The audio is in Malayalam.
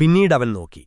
പിന്നീടവൻ നോക്കി